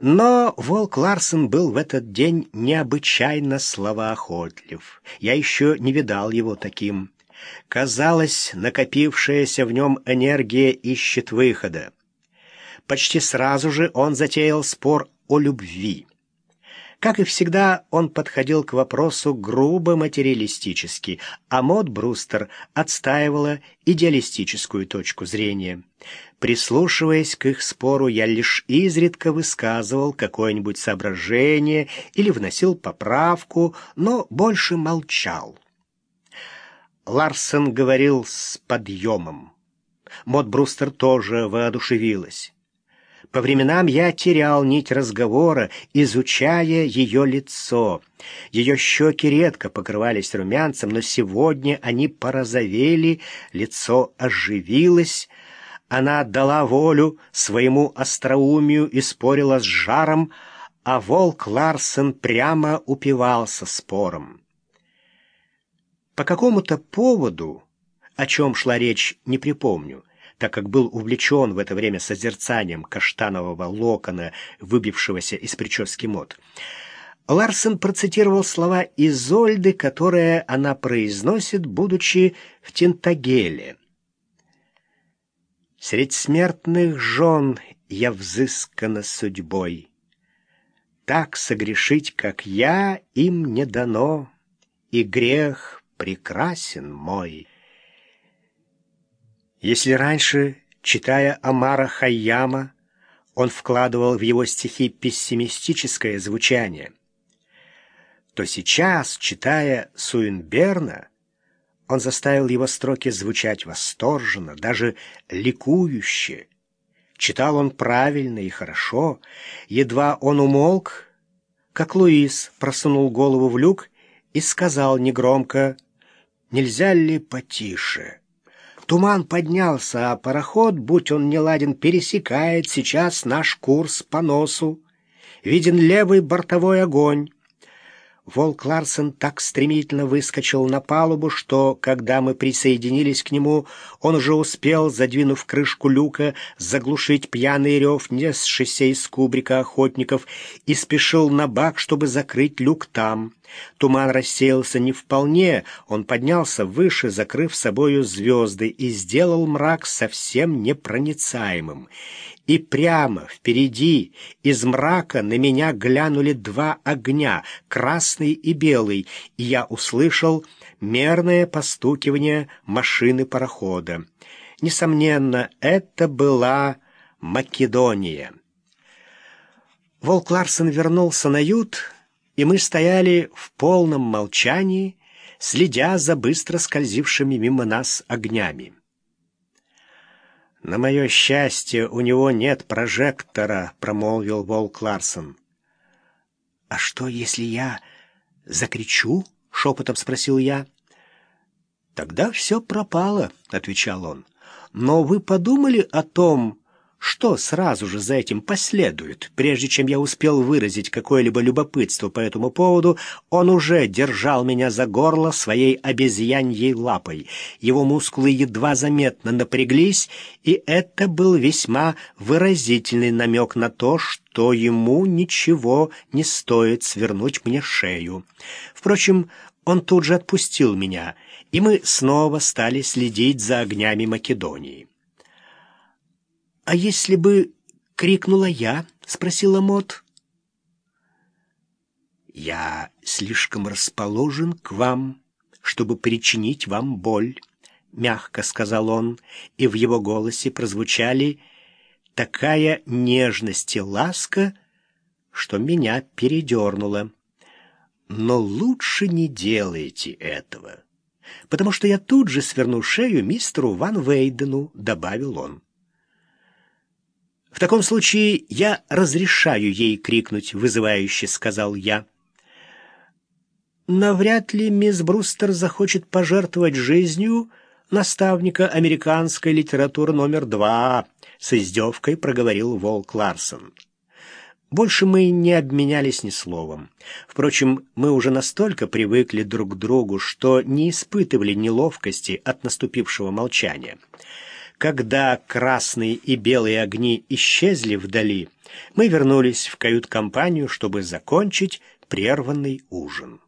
Но Волк Ларсен был в этот день необычайно словоохотлив. Я еще не видал его таким. Казалось, накопившаяся в нем энергия ищет выхода. Почти сразу же он затеял спор о любви. Как и всегда, он подходил к вопросу грубо материалистически, а Мод Брустер отстаивала идеалистическую точку зрения. Прислушиваясь к их спору, я лишь изредка высказывал какое-нибудь соображение или вносил поправку, но больше молчал. Ларсен говорил с подъемом. Мод Брустер тоже воодушевилась. По временам я терял нить разговора, изучая ее лицо. Ее щеки редко покрывались румянцем, но сегодня они порозовели, лицо оживилось. Она отдала волю своему остроумию и спорила с жаром, а волк Ларсен прямо упивался спором. По какому-то поводу, о чем шла речь, не припомню, так как был увлечен в это время созерцанием каштанового локона, выбившегося из прически мод. Ларсен процитировал слова Изольды, которые она произносит, будучи в Тентагеле. «Средь смертных жен я взыскана судьбой. Так согрешить, как я, им не дано, и грех прекрасен мой». Если раньше, читая Амара Хайяма, он вкладывал в его стихи пессимистическое звучание, то сейчас, читая Суинберна, он заставил его строки звучать восторженно, даже ликующе. Читал он правильно и хорошо. Едва он умолк, как Луис просунул голову в люк и сказал негромко «Нельзя ли потише?» Туман поднялся, а пароход, будь он неладен, пересекает сейчас наш курс по носу. Виден левый бортовой огонь. Волк Ларсен так стремительно выскочил на палубу, что, когда мы присоединились к нему, он уже успел, задвинув крышку люка, заглушить пьяный рев, несшийся из кубрика охотников, и спешил на бак, чтобы закрыть люк там. Туман рассеялся не вполне, он поднялся выше, закрыв собою звезды, и сделал мрак совсем непроницаемым и прямо впереди из мрака на меня глянули два огня, красный и белый, и я услышал мерное постукивание машины парохода. Несомненно, это была Македония. Волк Ларсен вернулся на ют, и мы стояли в полном молчании, следя за быстро скользившими мимо нас огнями. «На мое счастье, у него нет прожектора», — промолвил Волк Ларсон. «А что, если я закричу?» — шепотом спросил я. «Тогда все пропало», — отвечал он. «Но вы подумали о том, что сразу же за этим последует? Прежде чем я успел выразить какое-либо любопытство по этому поводу, он уже держал меня за горло своей обезьяньей лапой. Его мускулы едва заметно напряглись, и это был весьма выразительный намек на то, что ему ничего не стоит свернуть мне шею. Впрочем, он тут же отпустил меня, и мы снова стали следить за огнями Македонии. «А если бы крикнула я?» — спросила Мот. «Я слишком расположен к вам, чтобы причинить вам боль», — мягко сказал он, и в его голосе прозвучали такая нежность и ласка, что меня передернуло. «Но лучше не делайте этого, потому что я тут же сверну шею мистеру Ван Вейдену», — добавил он. «В таком случае я разрешаю ей крикнуть», — вызывающе сказал я. «Навряд ли мисс Брустер захочет пожертвовать жизнью наставника американской литературы номер два», — с издевкой проговорил Волк Ларсон. Больше мы не обменялись ни словом. Впрочем, мы уже настолько привыкли друг к другу, что не испытывали неловкости от наступившего молчания. Когда красные и белые огни исчезли вдали, мы вернулись в кают-компанию, чтобы закончить прерванный ужин.